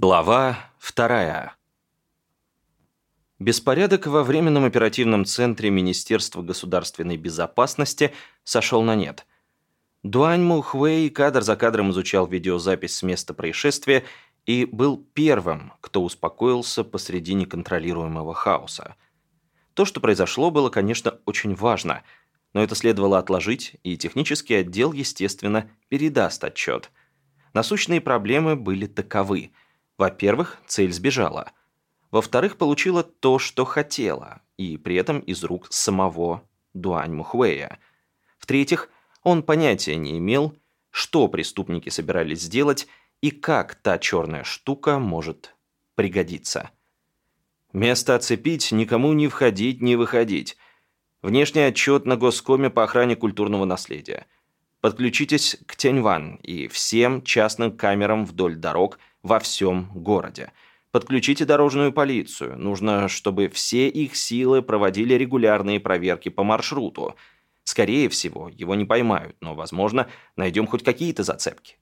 Глава вторая. Беспорядок во Временном оперативном центре Министерства государственной безопасности сошел на нет. Дуань Мухвей кадр за кадром изучал видеозапись с места происшествия и был первым, кто успокоился посреди неконтролируемого хаоса. То, что произошло, было, конечно, очень важно, но это следовало отложить, и технический отдел, естественно, передаст отчет. Насущные проблемы были таковы – во-первых, цель сбежала. Во-вторых, получила то, что хотела, и при этом из рук самого Дуань Мухуэя. В-третьих, он понятия не имел, что преступники собирались сделать и как та черная штука может пригодиться. Место оцепить, никому не входить, не выходить. Внешний отчет на Госкоме по охране культурного наследия. Подключитесь к Тяньван и всем частным камерам вдоль дорог – во всем городе. Подключите дорожную полицию. Нужно, чтобы все их силы проводили регулярные проверки по маршруту. Скорее всего, его не поймают, но, возможно, найдем хоть какие-то зацепки.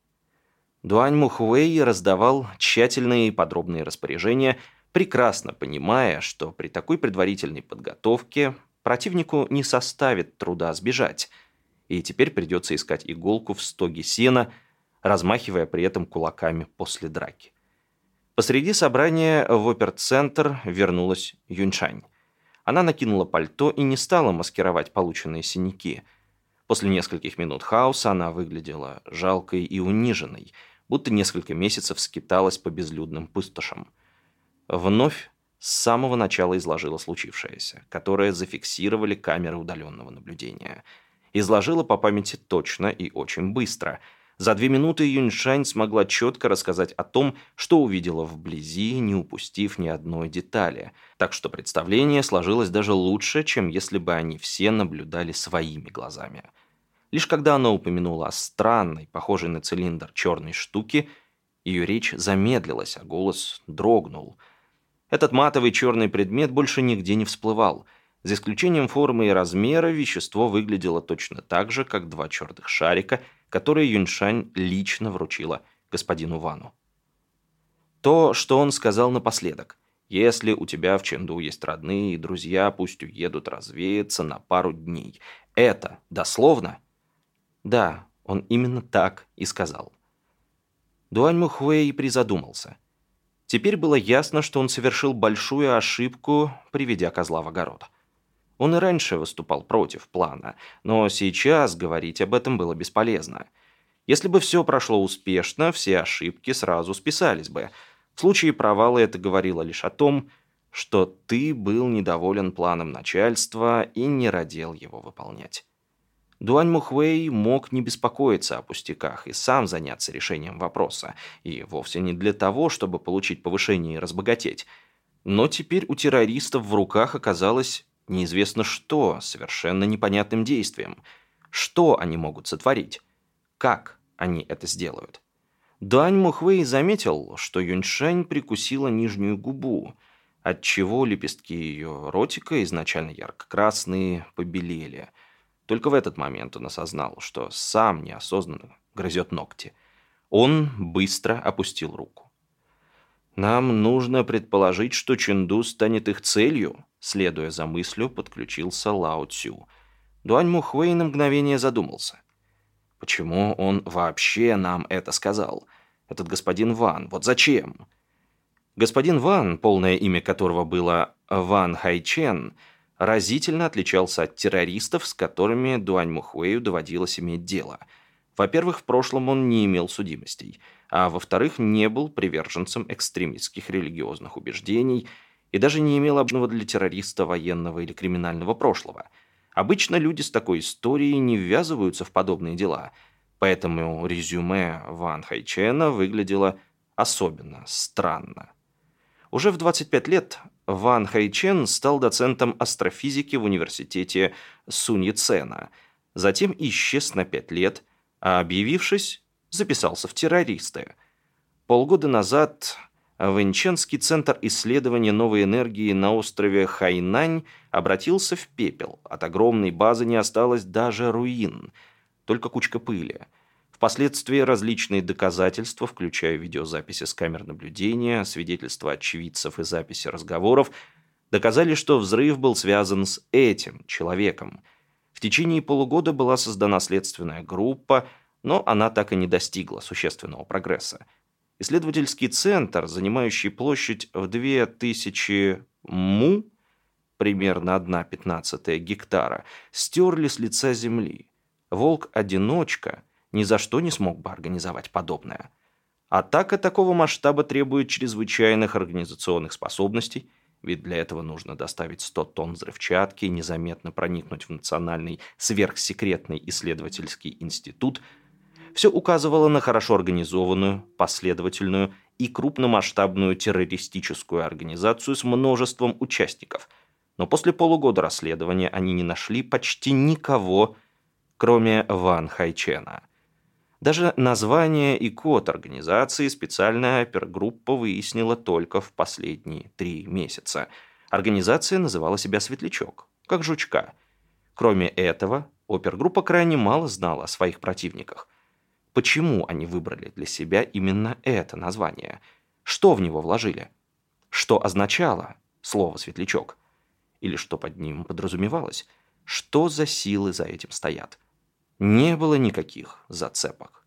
Дуань Мухуэй раздавал тщательные и подробные распоряжения, прекрасно понимая, что при такой предварительной подготовке противнику не составит труда сбежать, и теперь придется искать иголку в стоге сена – размахивая при этом кулаками после драки. Посреди собрания в оперцентр вернулась Юньшань. Она накинула пальто и не стала маскировать полученные синяки. После нескольких минут хаоса она выглядела жалкой и униженной, будто несколько месяцев скиталась по безлюдным пустошам. Вновь с самого начала изложила случившееся, которое зафиксировали камеры удаленного наблюдения. Изложила по памяти точно и очень быстро – за две минуты Юньшань смогла четко рассказать о том, что увидела вблизи, не упустив ни одной детали. Так что представление сложилось даже лучше, чем если бы они все наблюдали своими глазами. Лишь когда она упомянула о странной, похожей на цилиндр черной штуке, ее речь замедлилась, а голос дрогнул. Этот матовый черный предмет больше нигде не всплывал. За исключением формы и размера, вещество выглядело точно так же, как два черных шарика – которые Юньшань лично вручила господину Вану. То, что он сказал напоследок. «Если у тебя в Ченду есть родные и друзья, пусть уедут развеяться на пару дней». Это дословно? Да, он именно так и сказал. Дуань Мухуэй призадумался. Теперь было ясно, что он совершил большую ошибку, приведя козла в огород. Он и раньше выступал против плана, но сейчас говорить об этом было бесполезно. Если бы все прошло успешно, все ошибки сразу списались бы. В случае провала это говорило лишь о том, что ты был недоволен планом начальства и не родил его выполнять. Дуань Мухвей мог не беспокоиться о пустяках и сам заняться решением вопроса, и вовсе не для того, чтобы получить повышение и разбогатеть. Но теперь у террористов в руках оказалось неизвестно что, совершенно непонятным действием. Что они могут сотворить? Как они это сделают? Дань Мухвей заметил, что Юньшань прикусила нижнюю губу, отчего лепестки ее ротика, изначально ярко-красные, побелели. Только в этот момент он осознал, что сам неосознанно грызет ногти. Он быстро опустил руку. «Нам нужно предположить, что Ченду станет их целью», Следуя за мыслью, подключился Лао Цю. Дуань Мухвей на мгновение задумался. Почему он вообще нам это сказал? Этот господин Ван, вот зачем? Господин Ван, полное имя которого было Ван Хайчен, разительно отличался от террористов, с которыми Дуань Мухуэю доводилось иметь дело. Во-первых, в прошлом он не имел судимостей, а во-вторых, не был приверженцем экстремистских религиозных убеждений – и даже не имел обычного для террориста военного или криминального прошлого. Обычно люди с такой историей не ввязываются в подобные дела, поэтому резюме Ван Хайчена выглядело особенно странно. Уже в 25 лет Ван Хайчен стал доцентом астрофизики в университете Суньцена, затем исчез на 5 лет, а объявившись, записался в террористы. Полгода назад Вэньченский центр исследования новой энергии на острове Хайнань обратился в пепел. От огромной базы не осталось даже руин, только кучка пыли. Впоследствии различные доказательства, включая видеозаписи с камер наблюдения, свидетельства очевидцев и записи разговоров, доказали, что взрыв был связан с этим человеком. В течение полугода была создана следственная группа, но она так и не достигла существенного прогресса. Исследовательский центр, занимающий площадь в 2000 му, примерно 1,15 гектара, стерли с лица земли. Волк-одиночка ни за что не смог бы организовать подобное. Атака такого масштаба требует чрезвычайных организационных способностей, ведь для этого нужно доставить 100 тонн взрывчатки, незаметно проникнуть в Национальный сверхсекретный исследовательский институт. Все указывало на хорошо организованную, последовательную и крупномасштабную террористическую организацию с множеством участников. Но после полугода расследования они не нашли почти никого, кроме Ван Хайчена. Даже название и код организации специальная опергруппа выяснила только в последние три месяца. Организация называла себя «Светлячок», как жучка. Кроме этого, опергруппа крайне мало знала о своих противниках. Почему они выбрали для себя именно это название? Что в него вложили? Что означало слово «светлячок»? Или что под ним подразумевалось? Что за силы за этим стоят? Не было никаких зацепок.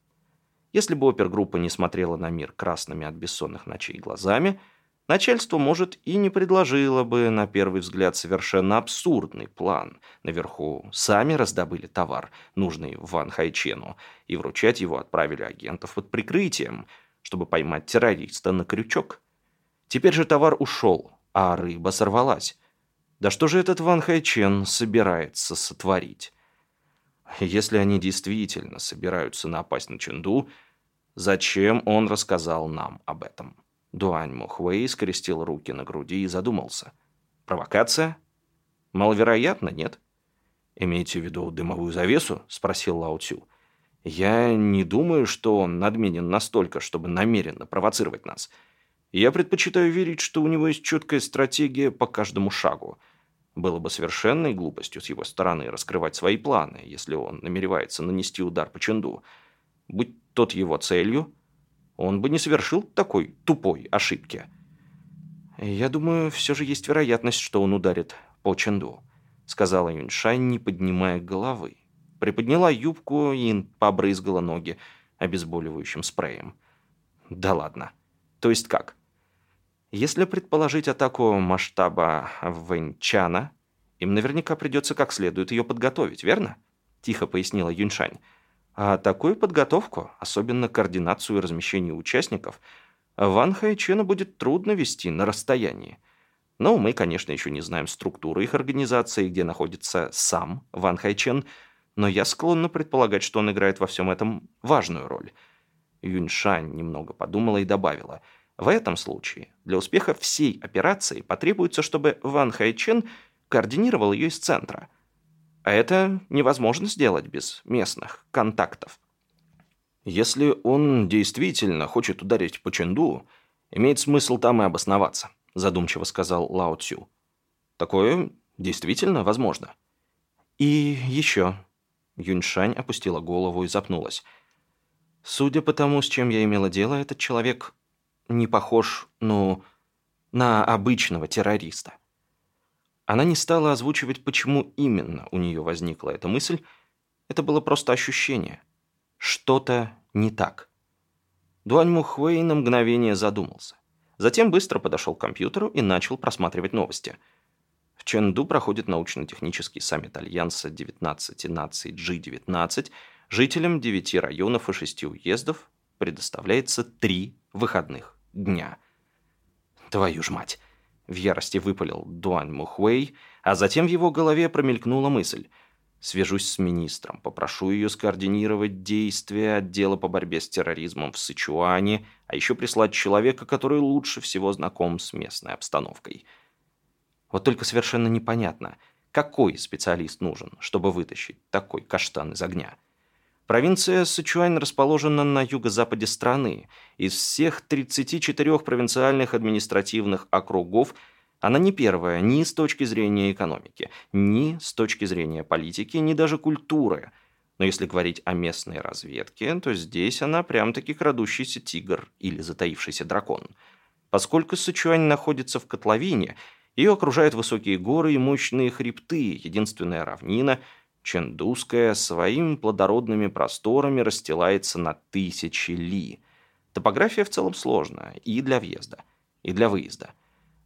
Если бы опергруппа не смотрела на мир красными от бессонных ночей глазами, начальство, может, и не предложило бы, на первый взгляд, совершенно абсурдный план. Наверху сами раздобыли товар, нужный Ван Хайчену, и вручать его отправили агентов под прикрытием, чтобы поймать террориста на крючок. Теперь же товар ушел, а рыба сорвалась. Да что же этот Ван Хайчен собирается сотворить? Если они действительно собираются напасть на Ченду, зачем он рассказал нам об этом? Дуань Мухвей скрестил руки на груди и задумался. Провокация? Маловероятно, нет? «Имеете в виду дымовую завесу?» – спросил Лао Цю. «Я не думаю, что он надменен настолько, чтобы намеренно провоцировать нас. Я предпочитаю верить, что у него есть четкая стратегия по каждому шагу – было бы совершенной глупостью с его стороны раскрывать свои планы, если он намеревается нанести удар по Ченду. Будь тот его целью, он бы не совершил такой тупой ошибки. «Я думаю, все же есть вероятность, что он ударит по Ченду», сказала Юньшань, не поднимая головы. Приподняла юбку и побрызгала ноги обезболивающим спреем. «Да ладно. То есть как?» Если предположить атаку масштаба Вэньчана, им наверняка придется как следует ее подготовить, верно? Тихо пояснила Юньшань. А такую подготовку, особенно координацию и размещение участников, Ван Хайчена будет трудно вести на расстоянии. Но мы, конечно, еще не знаем структуры их организации, где находится сам Ван Хайчен, но я склонна предполагать, что он играет во всем этом важную роль. Юньшань немного подумала и добавила – в этом случае для успеха всей операции потребуется, чтобы Ван Хайчен координировал ее из центра. А это невозможно сделать без местных контактов. Если он действительно хочет ударить по Ченду, имеет смысл там и обосноваться, задумчиво сказал Лао Цю. Такое действительно возможно. И еще. Юньшань опустила голову и запнулась. Судя по тому, с чем я имела дело, этот человек не похож, ну, на обычного террориста. Она не стала озвучивать, почему именно у нее возникла эта мысль. Это было просто ощущение. Что-то не так. Дуань Мухвей на мгновение задумался. Затем быстро подошел к компьютеру и начал просматривать новости. В Ченду проходит научно-технический саммит Альянса 19 наций G19. Жителям 9 районов и 6 уездов предоставляется 3 выходных дня. Твою ж мать! В ярости выпалил Дуань Мухуэй, а затем в его голове промелькнула мысль. Свяжусь с министром, попрошу ее скоординировать действия отдела по борьбе с терроризмом в Сычуане, а еще прислать человека, который лучше всего знаком с местной обстановкой. Вот только совершенно непонятно, какой специалист нужен, чтобы вытащить такой каштан из огня. Провинция Сычуань расположена на юго-западе страны. Из всех 34 провинциальных административных округов она не первая ни с точки зрения экономики, ни с точки зрения политики, ни даже культуры. Но если говорить о местной разведке, то здесь она прям-таки крадущийся тигр или затаившийся дракон. Поскольку Сычуань находится в котловине, ее окружают высокие горы и мощные хребты, единственная равнина, Чендуская, своими плодородными просторами расстилается на тысячи ли. Топография в целом сложная и для въезда, и для выезда.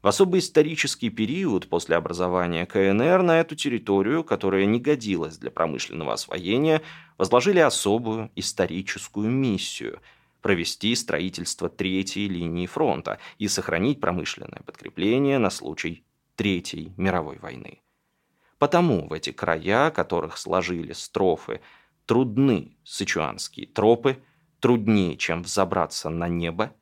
В особый исторический период после образования КНР на эту территорию, которая не годилась для промышленного освоения, возложили особую историческую миссию – провести строительство третьей линии фронта и сохранить промышленное подкрепление на случай Третьей мировой войны. Потому в эти края, которых сложили строфы, трудны сычуанские тропы, труднее, чем взобраться на небо,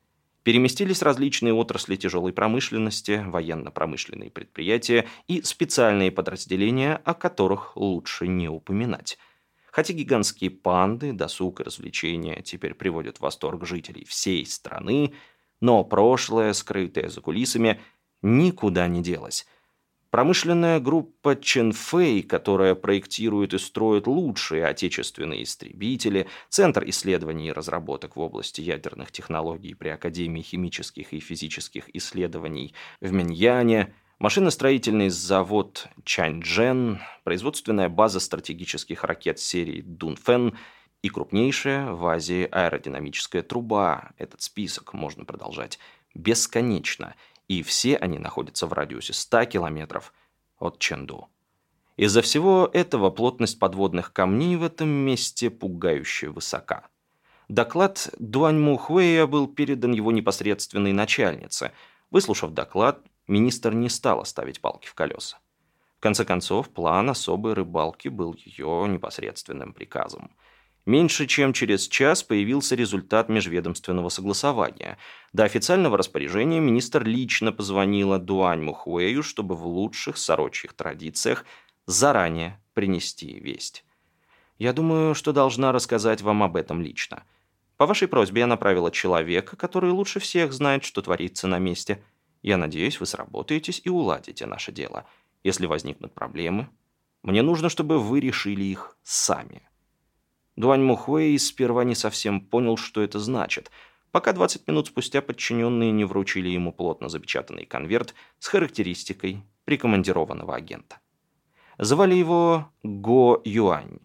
переместились различные отрасли тяжелой промышленности, военно-промышленные предприятия и специальные подразделения, о которых лучше не упоминать. Хотя гигантские панды, досуг и развлечения теперь приводят в восторг жителей всей страны, но прошлое, скрытое за кулисами, никуда не делось – Промышленная группа Ченфэй, которая проектирует и строит лучшие отечественные истребители, Центр исследований и разработок в области ядерных технологий при Академии химических и физических исследований в Миньяне, машиностроительный завод Чанчжэн, производственная база стратегических ракет серии Дунфэн и крупнейшая в Азии аэродинамическая труба. Этот список можно продолжать бесконечно – и все они находятся в радиусе 100 километров от Ченду. Из-за всего этого плотность подводных камней в этом месте пугающе высока. Доклад Дуаньму Хуэя был передан его непосредственной начальнице. Выслушав доклад, министр не стал оставить палки в колеса. В конце концов, план особой рыбалки был ее непосредственным приказом – Меньше чем через час появился результат межведомственного согласования. До официального распоряжения министр лично позвонила Дуань Мухуэю, чтобы в лучших сорочьих традициях заранее принести весть. Я думаю, что должна рассказать вам об этом лично. По вашей просьбе я направила человека, который лучше всех знает, что творится на месте. Я надеюсь, вы сработаетесь и уладите наше дело. Если возникнут проблемы, мне нужно, чтобы вы решили их сами. Дуань Мухуэй сперва не совсем понял, что это значит, пока 20 минут спустя подчиненные не вручили ему плотно запечатанный конверт с характеристикой прикомандированного агента. Звали его Го Юань.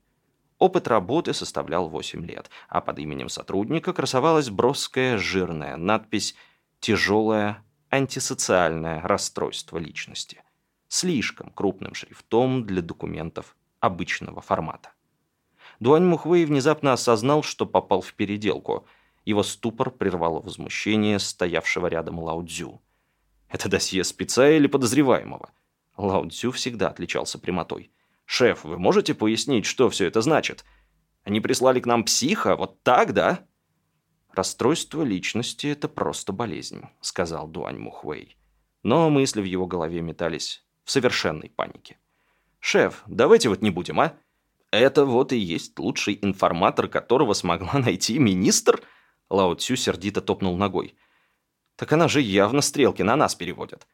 Опыт работы составлял 8 лет, а под именем сотрудника красовалась броская жирная надпись «Тяжелое антисоциальное расстройство личности» слишком крупным шрифтом для документов обычного формата. Дуань Мухвей внезапно осознал, что попал в переделку. Его ступор прервало возмущение стоявшего рядом Лао Цзю. «Это досье спеца или подозреваемого?» Лао Цзю всегда отличался прямотой. «Шеф, вы можете пояснить, что все это значит? Они прислали к нам психа? Вот так, да?» «Расстройство личности – это просто болезнь», – сказал Дуань Мухвей. Но мысли в его голове метались в совершенной панике. «Шеф, давайте вот не будем, а? Это вот и есть лучший информатор, которого смогла найти министр? Лао Цю сердито топнул ногой. Так она же явно стрелки на нас переводит.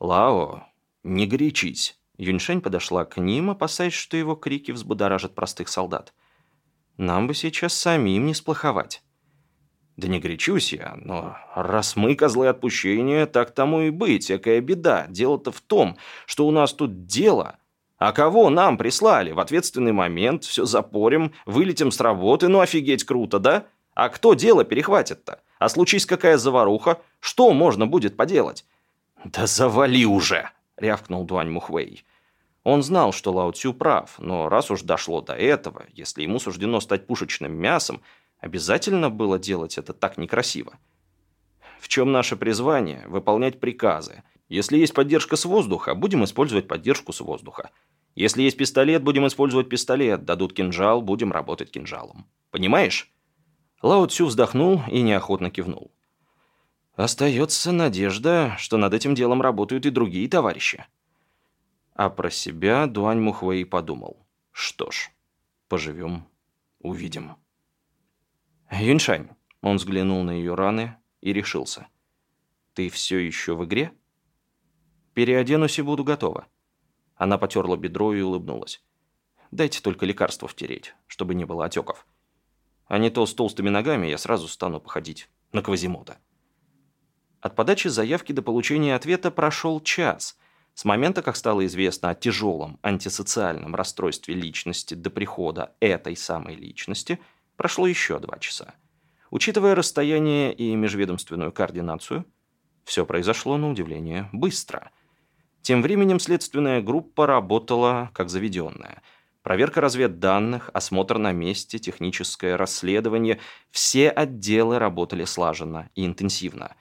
Лао, не горячись. Юньшень подошла к ним, опасаясь, что его крики взбудоражат простых солдат. Нам бы сейчас самим не сплоховать. Да не горячусь я, но раз мы козлы отпущения, так тому и быть, какая беда. Дело-то в том, что у нас тут дело а кого нам прислали? В ответственный момент все запорим, вылетим с работы, ну офигеть круто, да? А кто дело перехватит-то? А случись какая заваруха, что можно будет поделать? Да завали уже, рявкнул Дуань Мухвей. Он знал, что Лао Цю прав, но раз уж дошло до этого, если ему суждено стать пушечным мясом, обязательно было делать это так некрасиво. В чем наше призвание? Выполнять приказы. Если есть поддержка с воздуха, будем использовать поддержку с воздуха. Если есть пистолет, будем использовать пистолет. Дадут кинжал, будем работать кинжалом. Понимаешь?» Лао Цю вздохнул и неохотно кивнул. «Остается надежда, что над этим делом работают и другие товарищи». А про себя Дуань Мухвей подумал. «Что ж, поживем, увидим». «Юньшань», — он взглянул на ее раны и решился. «Ты все еще в игре?» «Переоденусь и буду готова». Она потерла бедро и улыбнулась. Дайте только лекарство втереть, чтобы не было отеков. А не то с толстыми ногами я сразу стану походить на Квазимода. От подачи заявки до получения ответа прошел час. С момента, как стало известно о тяжелом антисоциальном расстройстве личности до прихода этой самой личности, прошло еще два часа. Учитывая расстояние и межведомственную координацию, все произошло, на удивление, быстро. Тем временем следственная группа работала как заведенная – Проверка разведданных, осмотр на месте, техническое расследование – все отделы работали слаженно и интенсивно.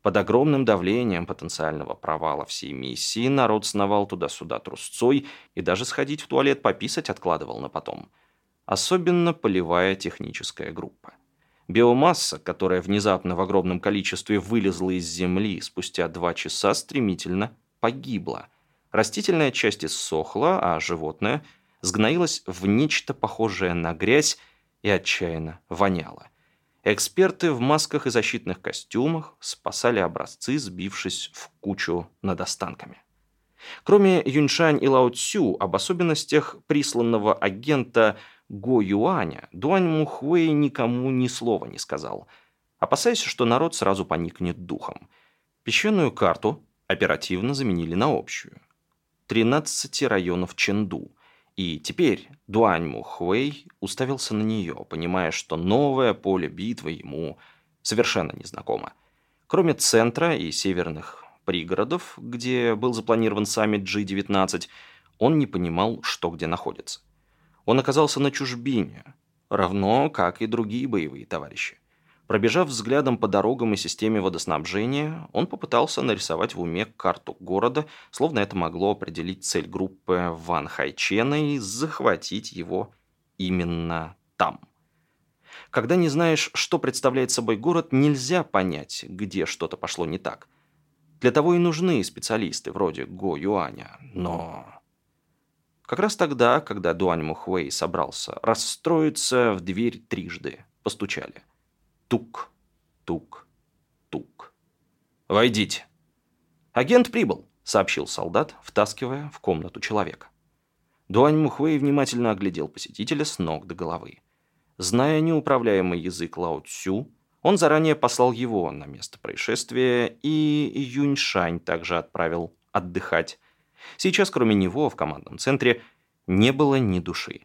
Под огромным давлением потенциального провала всей миссии народ сновал туда-сюда трусцой и даже сходить в туалет пописать откладывал на потом. Особенно полевая техническая группа. Биомасса, которая внезапно в огромном количестве вылезла из земли спустя два часа, стремительно погибла. Растительная часть иссохла, а животное – сгноилась в нечто похожее на грязь и отчаянно воняло. Эксперты в масках и защитных костюмах спасали образцы, сбившись в кучу над останками. Кроме Юньшань и Лао Цю, об особенностях присланного агента Го Юаня Дуань Мухуэй никому ни слова не сказал, опасаясь, что народ сразу поникнет духом. Песчаную карту оперативно заменили на общую. 13 районов Чэнду – и теперь Дуань Мухуэй уставился на нее, понимая, что новое поле битвы ему совершенно незнакомо. Кроме центра и северных пригородов, где был запланирован саммит G-19, он не понимал, что где находится. Он оказался на чужбине, равно как и другие боевые товарищи. Пробежав взглядом по дорогам и системе водоснабжения, он попытался нарисовать в уме карту города, словно это могло определить цель группы Ван Хайчена и захватить его именно там. Когда не знаешь, что представляет собой город, нельзя понять, где что-то пошло не так. Для того и нужны специалисты вроде Го Юаня, но... Как раз тогда, когда Дуань Мухуэй собрался расстроиться, в дверь трижды постучали. Тук, тук, тук. «Войдите». «Агент прибыл», — сообщил солдат, втаскивая в комнату человека. Дуань Мухвей внимательно оглядел посетителя с ног до головы. Зная неуправляемый язык Лао Цю, он заранее послал его на место происшествия, и Юньшань также отправил отдыхать. Сейчас, кроме него, в командном центре не было ни души.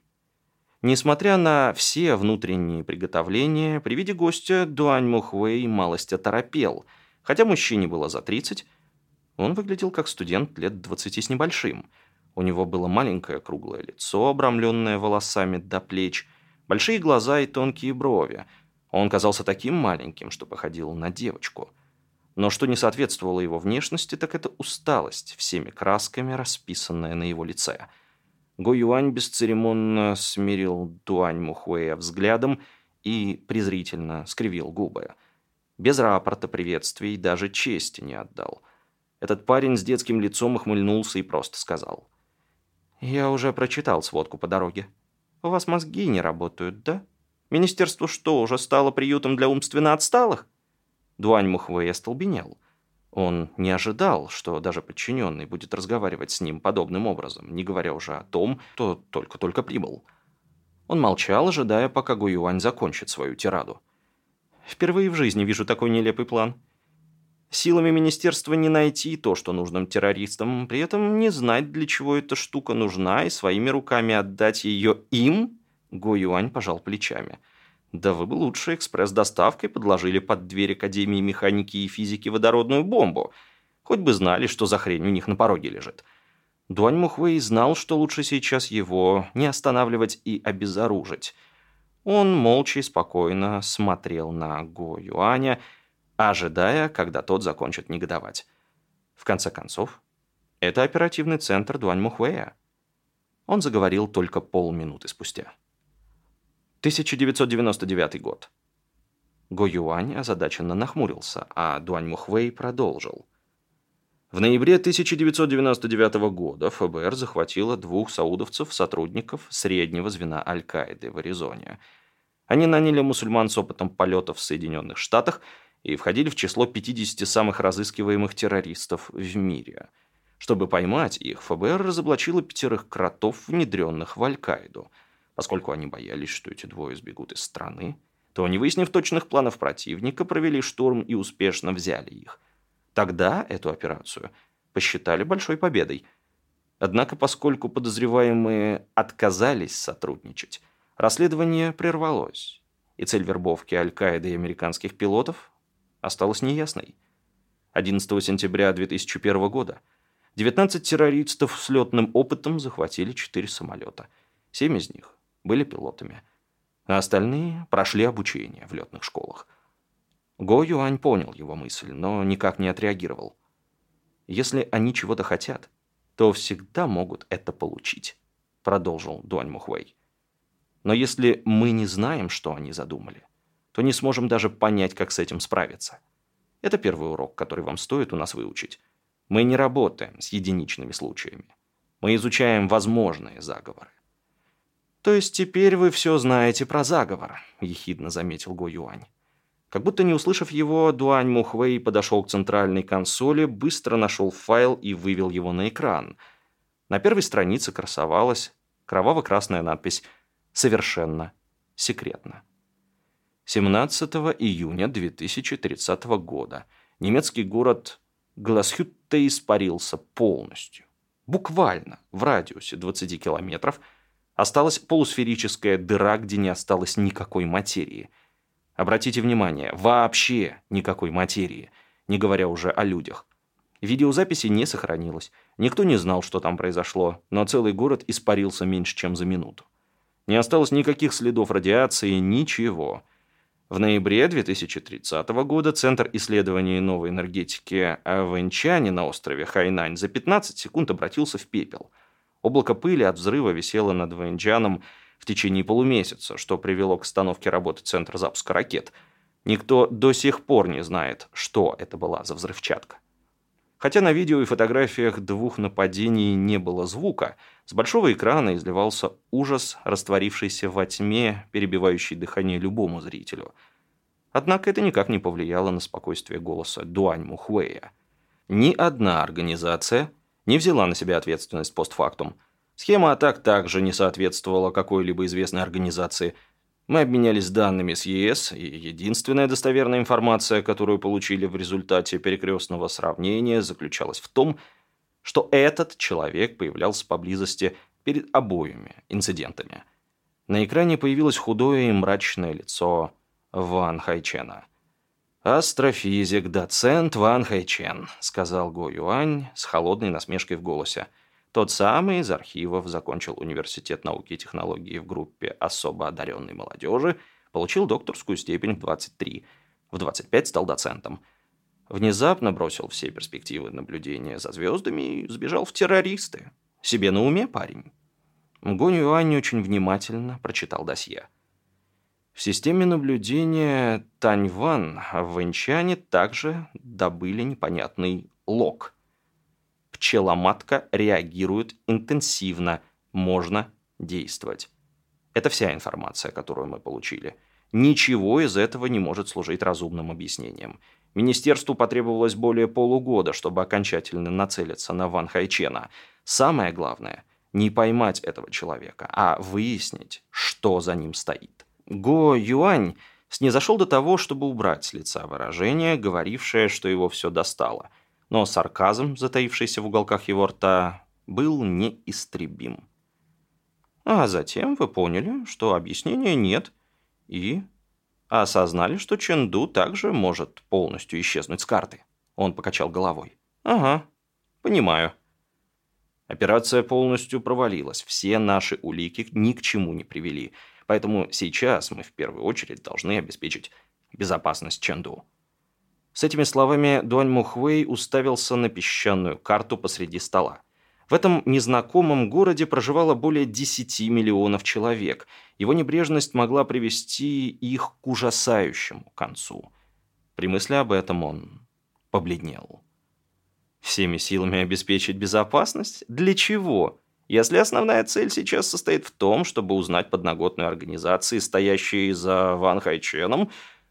Несмотря на все внутренние приготовления, при виде гостя Дуань Мухвей малость оторопел. Хотя мужчине было за 30, он выглядел как студент лет 20 с небольшим. У него было маленькое круглое лицо, обрамленное волосами до плеч, большие глаза и тонкие брови. Он казался таким маленьким, что походил на девочку. Но что не соответствовало его внешности, так это усталость, всеми красками расписанная на его лице – Го Юань бесцеремонно смирил Дуань Мухуэя взглядом и презрительно скривил губы. Без рапорта приветствий даже чести не отдал. Этот парень с детским лицом охмыльнулся и просто сказал. «Я уже прочитал сводку по дороге. У вас мозги не работают, да? Министерство что, уже стало приютом для умственно отсталых?» Дуань Мухуэй остолбенел. Он не ожидал, что даже подчиненный будет разговаривать с ним подобным образом, не говоря уже о том, кто только-только прибыл. Он молчал, ожидая, пока Гуюань закончит свою тираду. «Впервые в жизни вижу такой нелепый план. Силами министерства не найти то, что нужно террористам, при этом не знать, для чего эта штука нужна, и своими руками отдать ее им?» Гуюань пожал плечами – да вы бы лучше экспресс-доставкой подложили под дверь Академии механики и физики водородную бомбу. Хоть бы знали, что за хрень у них на пороге лежит. Дуань Мухвей знал, что лучше сейчас его не останавливать и обезоружить. Он молча и спокойно смотрел на Го Юаня, ожидая, когда тот закончит негодовать. В конце концов, это оперативный центр Дуань Мухвея. Он заговорил только полминуты спустя. 1999 год. Го Юань озадаченно нахмурился, а Дуань Мухвей продолжил. В ноябре 1999 года ФБР захватило двух саудовцев, сотрудников среднего звена Аль-Каиды в Аризоне. Они наняли мусульман с опытом полетов в Соединенных Штатах и входили в число 50 самых разыскиваемых террористов в мире. Чтобы поймать их, ФБР разоблачило пятерых кротов, внедренных в Аль-Каиду. Поскольку они боялись, что эти двое сбегут из страны, то, не выяснив точных планов противника, провели штурм и успешно взяли их. Тогда эту операцию посчитали большой победой. Однако, поскольку подозреваемые отказались сотрудничать, расследование прервалось, и цель вербовки Аль-Каиды и американских пилотов осталась неясной. 11 сентября 2001 года 19 террористов с летным опытом захватили 4 самолета. Семь из них были пилотами – а остальные прошли обучение в летных школах. Го Юань понял его мысль, но никак не отреагировал. «Если они чего-то хотят, то всегда могут это получить», продолжил Дуань Мухвей. «Но если мы не знаем, что они задумали, то не сможем даже понять, как с этим справиться. Это первый урок, который вам стоит у нас выучить. Мы не работаем с единичными случаями. Мы изучаем возможные заговоры. «То есть теперь вы все знаете про заговор», – ехидно заметил Го Юань. Как будто не услышав его, Дуань Мухвей подошел к центральной консоли, быстро нашел файл и вывел его на экран. На первой странице красовалась кроваво-красная надпись «Совершенно секретно». 17 июня 2030 года немецкий город Гласхютте испарился полностью. Буквально в радиусе 20 километров – Осталась полусферическая дыра, где не осталось никакой материи. Обратите внимание, вообще никакой материи, не говоря уже о людях. Видеозаписи не сохранилось. Никто не знал, что там произошло, но целый город испарился меньше, чем за минуту. Не осталось никаких следов радиации, ничего. В ноябре 2030 года Центр исследований новой энергетики в Инчане на острове Хайнань за 15 секунд обратился в пепел – Облако пыли от взрыва висело над Вэньчжаном в течение полумесяца, что привело к остановке работы Центра запуска ракет. Никто до сих пор не знает, что это была за взрывчатка. Хотя на видео и фотографиях двух нападений не было звука, с большого экрана изливался ужас, растворившийся во тьме, перебивающий дыхание любому зрителю. Однако это никак не повлияло на спокойствие голоса Дуань Мухуэя. Ни одна организация не взяла на себя ответственность постфактум. Схема атак также не соответствовала какой-либо известной организации. Мы обменялись данными с ЕС, и единственная достоверная информация, которую получили в результате перекрестного сравнения, заключалась в том, что этот человек появлялся поблизости перед обоими инцидентами. На экране появилось худое и мрачное лицо Ван Хайчена – «Астрофизик, доцент Ван Хайчен», — сказал Го Юань с холодной насмешкой в голосе. Тот самый из архивов закончил университет науки и технологий в группе особо одаренной молодежи, получил докторскую степень в 23, в 25 стал доцентом. Внезапно бросил все перспективы наблюдения за звездами и сбежал в террористы. Себе на уме, парень. Го Юань очень внимательно прочитал досье. В системе наблюдения Таньван в Инчане также добыли непонятный лог. Пчеломатка реагирует интенсивно, можно действовать. Это вся информация, которую мы получили. Ничего из этого не может служить разумным объяснением. Министерству потребовалось более полугода, чтобы окончательно нацелиться на Ван Хайчена. Самое главное – не поймать этого человека, а выяснить, что за ним стоит. Го Юань снизошел до того, чтобы убрать с лица выражение, говорившее, что его все достало. Но сарказм, затаившийся в уголках его рта, был неистребим. А затем вы поняли, что объяснения нет, и осознали, что Ченду также может полностью исчезнуть с карты. Он покачал головой. «Ага, понимаю». Операция полностью провалилась, все наши улики ни к чему не привели – Поэтому сейчас мы в первую очередь должны обеспечить безопасность Чэнду. С этими словами Дуань Мухвей уставился на песчаную карту посреди стола. В этом незнакомом городе проживало более 10 миллионов человек. Его небрежность могла привести их к ужасающему концу. При мысли об этом он побледнел. Всеми силами обеспечить безопасность? Для чего? Если основная цель сейчас состоит в том, чтобы узнать подноготную организации, стоящие за Ван Хайченом,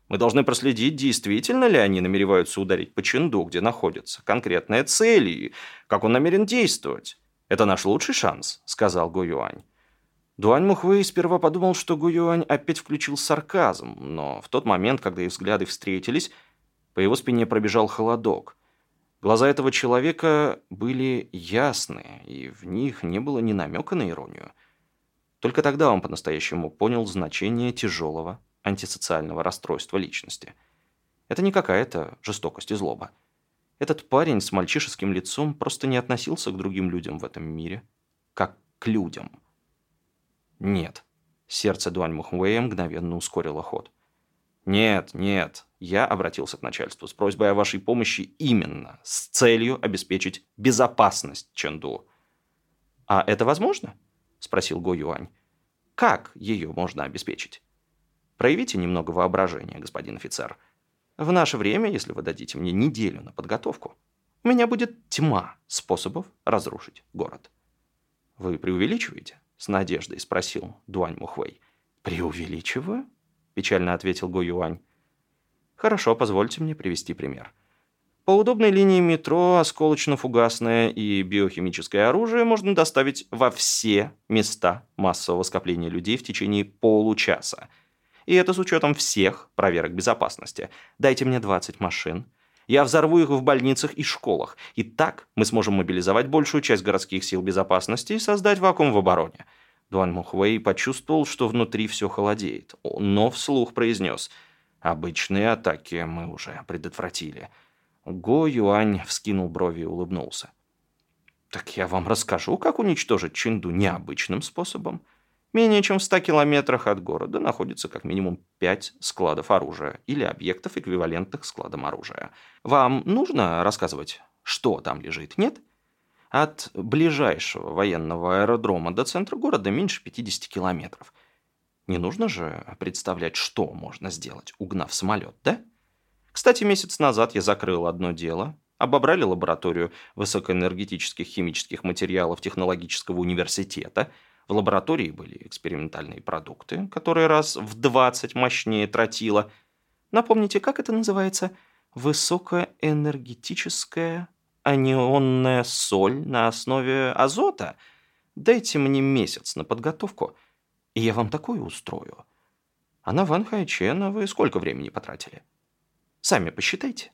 Мы должны проследить, действительно ли они намереваются ударить по Ченду, где находится конкретная цель и как он намерен действовать. Это наш лучший шанс», — сказал Го Юань. Дуань Мухвей сперва подумал, что Гу Юань опять включил сарказм, но в тот момент, когда их взгляды встретились, по его спине пробежал холодок. Глаза этого человека были ясные, и в них не было ни намека на иронию. Только тогда он по-настоящему понял значение тяжелого антисоциального расстройства личности. Это не какая-то жестокость и злоба. Этот парень с мальчишеским лицом просто не относился к другим людям в этом мире, как к людям. Нет. Сердце Дуань Мухуэя мгновенно ускорило ход. «Нет, нет», я обратился к начальству с просьбой о вашей помощи именно с целью обеспечить безопасность Чэнду. «А это возможно?» – спросил Го Юань. «Как ее можно обеспечить?» «Проявите немного воображения, господин офицер. В наше время, если вы дадите мне неделю на подготовку, у меня будет тьма способов разрушить город». «Вы преувеличиваете?» – с надеждой спросил Дуань Мухвей. «Преувеличиваю?» – печально ответил Го Юань. «Хорошо, позвольте мне привести пример». По удобной линии метро осколочно-фугасное и биохимическое оружие можно доставить во все места массового скопления людей в течение получаса. И это с учетом всех проверок безопасности. Дайте мне 20 машин. Я взорву их в больницах и школах. И так мы сможем мобилизовать большую часть городских сил безопасности и создать вакуум в обороне. Дуан Мухвей почувствовал, что внутри все холодеет, но вслух произнес «Обычные атаки мы уже предотвратили». Го Юань вскинул брови и улыбнулся. «Так я вам расскажу, как уничтожить Чинду необычным способом. Менее чем в 100 километрах от города находится как минимум 5 складов оружия или объектов, эквивалентных складам оружия. Вам нужно рассказывать, что там лежит, нет?» От ближайшего военного аэродрома до центра города меньше 50 километров. Не нужно же представлять, что можно сделать, угнав самолет, да? Кстати, месяц назад я закрыл одно дело, обобрали лабораторию высокоэнергетических химических материалов технологического университета. В лаборатории были экспериментальные продукты, которые раз в 20 мощнее тротила. Напомните, как это называется? Высокоэнергетическая анионная соль на основе азота. Дайте мне месяц на подготовку, и я вам такое устрою. А на Ван Хайчена вы сколько времени потратили? Сами посчитайте».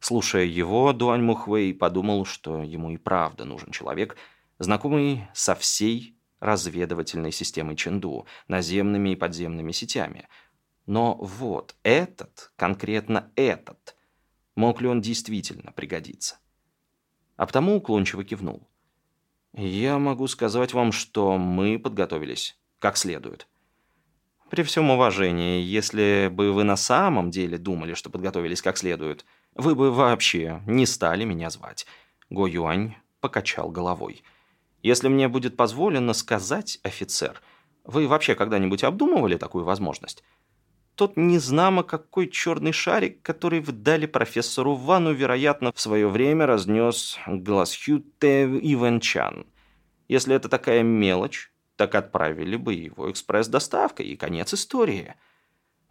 Слушая его, Дуань Мухвей подумал, что ему и правда нужен человек, знакомый со всей разведывательной системой Ченду, наземными и подземными сетями. Но вот этот, конкретно этот, мог ли он действительно пригодиться? А потому уклончиво кивнул. «Я могу сказать вам, что мы подготовились как следует». При всем уважении, если бы вы на самом деле думали, что подготовились как следует, вы бы вообще не стали меня звать. Го Юань покачал головой. Если мне будет позволено сказать, офицер, вы вообще когда-нибудь обдумывали такую возможность? Тот незнамо какой черный шарик, который вдали профессору Вану, вероятно, в свое время разнес Гласхюте Ивенчан. Если это такая мелочь, так отправили бы его экспресс-доставкой, и конец истории.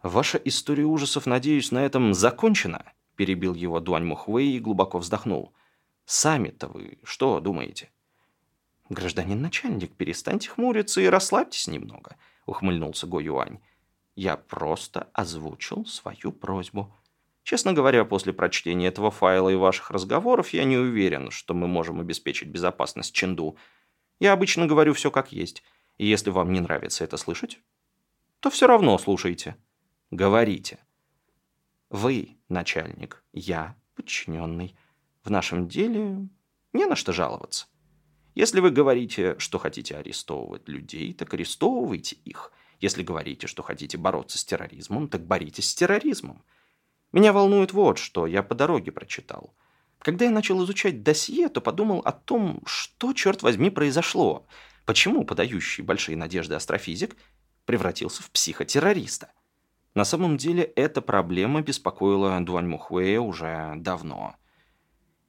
«Ваша история ужасов, надеюсь, на этом закончена?» – перебил его Дуань Мухвей и глубоко вздохнул. «Сами-то вы что думаете?» «Гражданин начальник, перестаньте хмуриться и расслабьтесь немного», – ухмыльнулся Го Юань. Я просто озвучил свою просьбу. Честно говоря, после прочтения этого файла и ваших разговоров я не уверен, что мы можем обеспечить безопасность Ченду. Я обычно говорю все как есть. И если вам не нравится это слышать, то все равно слушайте. Говорите. Вы начальник, я подчиненный. В нашем деле не на что жаловаться. Если вы говорите, что хотите арестовывать людей, так арестовывайте их – если говорите, что хотите бороться с терроризмом, так боритесь с терроризмом. Меня волнует вот что, я по дороге прочитал. Когда я начал изучать досье, то подумал о том, что, черт возьми, произошло. Почему подающий большие надежды астрофизик превратился в психотеррориста? На самом деле, эта проблема беспокоила Дуань Мухуэя уже давно.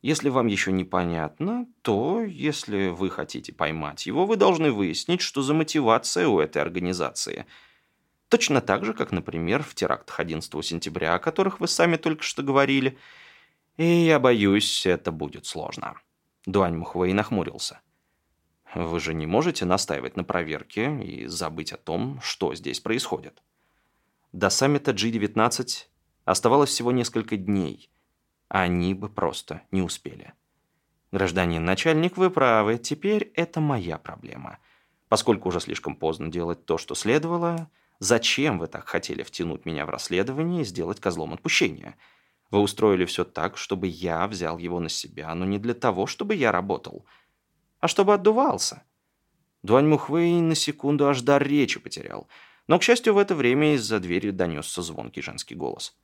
Если вам еще непонятно, то, если вы хотите поймать его, вы должны выяснить, что за мотивация у этой организации. Точно так же, как, например, в терактах 11 сентября, о которых вы сами только что говорили. И я боюсь, это будет сложно. Дуань Мухвей нахмурился. Вы же не можете настаивать на проверке и забыть о том, что здесь происходит. До саммита G19 оставалось всего несколько дней. Они бы просто не успели. Гражданин начальник, вы правы, теперь это моя проблема. Поскольку уже слишком поздно делать то, что следовало, зачем вы так хотели втянуть меня в расследование и сделать козлом отпущения? Вы устроили все так, чтобы я взял его на себя, но не для того, чтобы я работал – а чтобы отдувался. Дуань Мухвей на секунду аж дар речи потерял. Но, к счастью, в это время из-за двери донесся звонкий женский голос.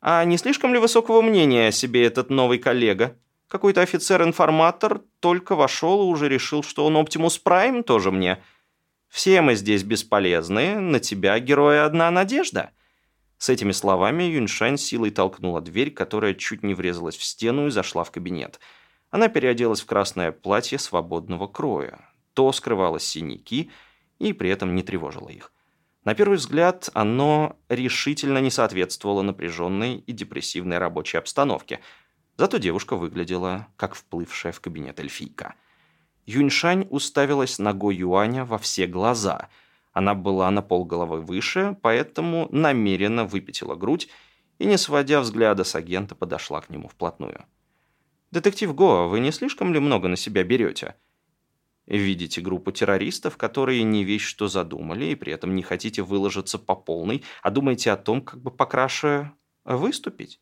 «А не слишком ли высокого мнения о себе этот новый коллега? Какой-то офицер-информатор только вошел и уже решил, что он Оптимус Прайм тоже мне. Все мы здесь бесполезны, на тебя, героя, одна надежда». С этими словами Юньшань силой толкнула дверь, которая чуть не врезалась в стену и зашла в кабинет – она переоделась в красное платье свободного кроя. То скрывало синяки и при этом не тревожило их. На первый взгляд, оно решительно не соответствовало напряженной и депрессивной рабочей обстановке. Зато девушка выглядела, как вплывшая в кабинет эльфийка. Юньшань уставилась на Го Юаня во все глаза. Она была на полголовы выше, поэтому намеренно выпятила грудь и, не сводя взгляда с агента, подошла к нему вплотную. «Детектив Гоа, вы не слишком ли много на себя берете?» Видите группу террористов, которые не вещь что задумали, и при этом не хотите выложиться по полной, а думаете о том, как бы покраше выступить?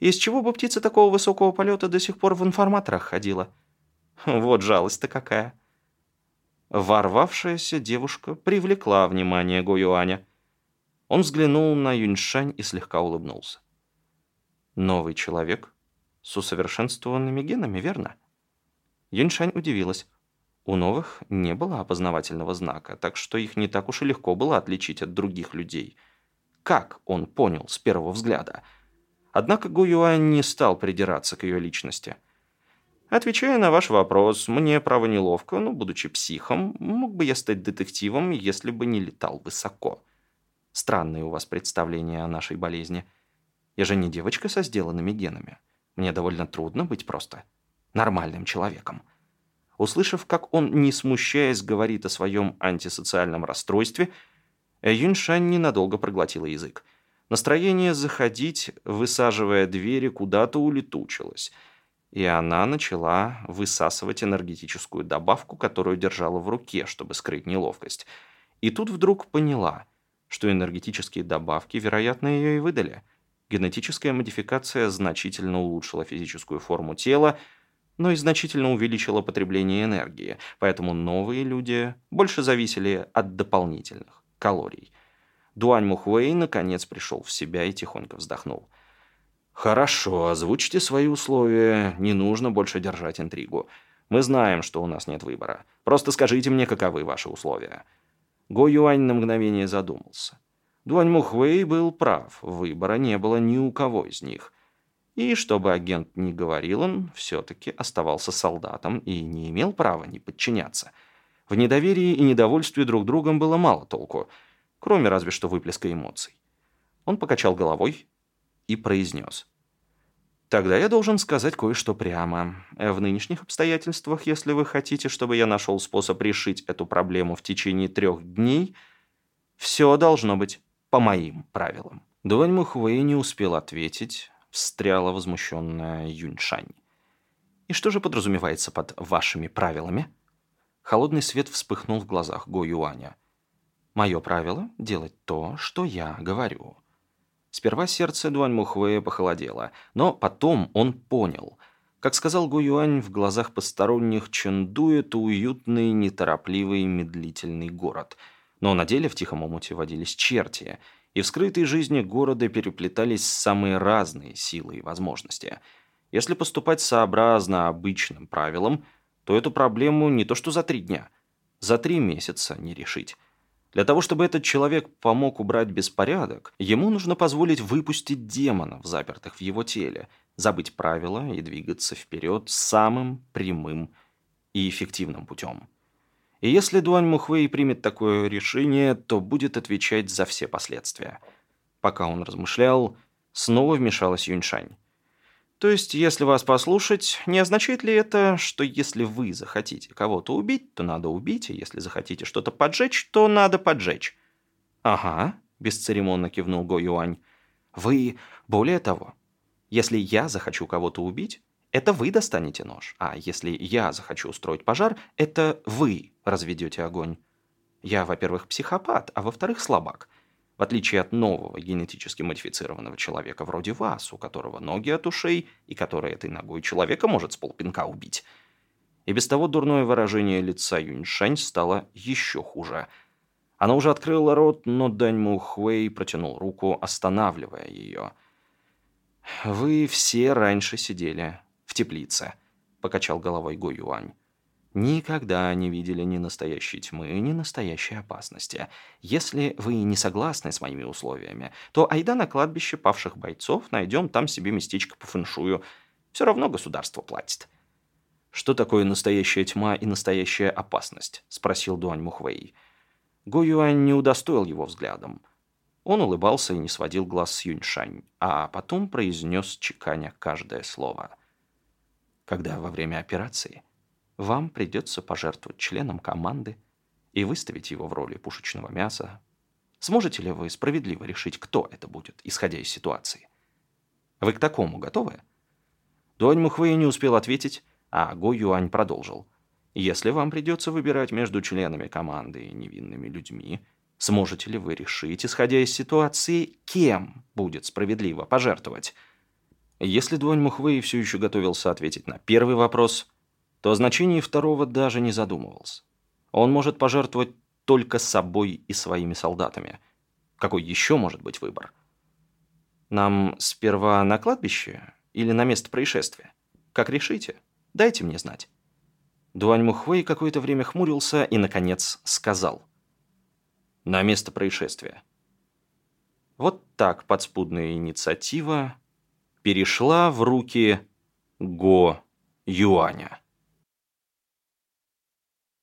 Из чего бы птица такого высокого полета до сих пор в информаторах ходила? Вот жалость-то какая. Ворвавшаяся девушка привлекла внимание Го Юаня. Он взглянул на Юньшань и слегка улыбнулся. Новый человек с усовершенствованными генами, верно? Юньшань удивилась. У новых не было опознавательного знака, так что их не так уж и легко было отличить от других людей. Как он понял с первого взгляда? Однако Гу Юань не стал придираться к ее личности. Отвечая на ваш вопрос, мне, право, неловко, но, будучи психом, мог бы я стать детективом, если бы не летал высоко. Странные у вас представления о нашей болезни. Я же не девочка со сделанными генами. Мне довольно трудно быть просто нормальным человеком. Услышав, как он, не смущаясь, говорит о своем антисоциальном расстройстве, Юньшань ненадолго проглотила язык. Настроение заходить, высаживая двери, куда-то улетучилось, и она начала высасывать энергетическую добавку, которую держала в руке, чтобы скрыть неловкость. И тут вдруг поняла, что энергетические добавки, вероятно, ее и выдали – Генетическая модификация значительно улучшила физическую форму тела, но и значительно увеличила потребление энергии, поэтому новые люди больше зависели от дополнительных калорий. Дуань Мухвей наконец пришел в себя и тихонько вздохнул. «Хорошо, озвучьте свои условия, не нужно больше держать интригу. Мы знаем, что у нас нет выбора. Просто скажите мне, каковы ваши условия». Го Юань на мгновение задумался. Дуань Мухвей был прав, выбора не было ни у кого из них. И чтобы агент не говорил, он все-таки оставался солдатом и не имел права не подчиняться. В недоверии и недовольстве друг другом было мало толку, кроме разве что выплеска эмоций. Он покачал головой и произнес. «Тогда я должен сказать кое-что прямо. В нынешних обстоятельствах, если вы хотите, чтобы я нашел способ решить эту проблему в течение трех дней, все должно быть по моим правилам». Дуань Мухуэй не успел ответить, встряла возмущенная Юньшань. «И что же подразумевается под вашими правилами?» Холодный свет вспыхнул в глазах Го Юаня. «Мое правило — делать то, что я говорю». Сперва сердце Дуань Мухуэя похолодело, но потом он понял. Как сказал Го Юань, в глазах посторонних Чэнду это уютный, неторопливый, медлительный город — но на деле в Тихом омуте водились черти, и в скрытой жизни города переплетались самые разные силы и возможности. Если поступать сообразно обычным правилам, то эту проблему не то что за три дня, за три месяца не решить. Для того, чтобы этот человек помог убрать беспорядок, ему нужно позволить выпустить демонов, запертых в его теле, забыть правила и двигаться вперед самым прямым и эффективным путем. И если Дуань Мухвей примет такое решение, то будет отвечать за все последствия. Пока он размышлял, снова вмешалась Юньшань. То есть, если вас послушать, не означает ли это, что если вы захотите кого-то убить, то надо убить, и если захотите что-то поджечь, то надо поджечь? Ага, бесцеремонно кивнул Го Юань. Вы, более того, если я захочу кого-то убить, это вы достанете нож, а если я захочу устроить пожар, это вы разведете огонь. Я, во-первых, психопат, а во-вторых, слабак. В отличие от нового генетически модифицированного человека вроде вас, у которого ноги от ушей, и который этой ногой человека может с полпинка убить. И без того дурное выражение лица Юньшань стало еще хуже. Она уже открыла рот, но Дань Мухуэй протянул руку, останавливая ее. «Вы все раньше сидели теплице», — покачал головой Го Юань никогда не видели ни настоящей тьмы, ни настоящей опасности. Если вы не согласны с моими условиями, то айда на кладбище павших бойцов, найдем там себе местечко по фэншую. Все равно государство платит». «Что такое настоящая тьма и настоящая опасность?» – спросил Дуань Мухвей. Го Юань не удостоил его взглядом. Он улыбался и не сводил глаз с Юньшань, а потом произнес, чеканя каждое слово. «Когда во время операции вам придется пожертвовать членом команды и выставить его в роли пушечного мяса. Сможете ли вы справедливо решить, кто это будет, исходя из ситуации? Вы к такому готовы? Дуань Мухвей не успел ответить, а Го Юань продолжил. Если вам придется выбирать между членами команды и невинными людьми, сможете ли вы решить, исходя из ситуации, кем будет справедливо пожертвовать? Если Дуань Мухвей все еще готовился ответить на первый вопрос, то о значении второго даже не задумывался. Он может пожертвовать только собой и своими солдатами. Какой еще может быть выбор? Нам сперва на кладбище или на место происшествия? Как решите? Дайте мне знать. Дуань Мухвей какое-то время хмурился и, наконец, сказал. На место происшествия. Вот так подспудная инициатива перешла в руки Го Юаня.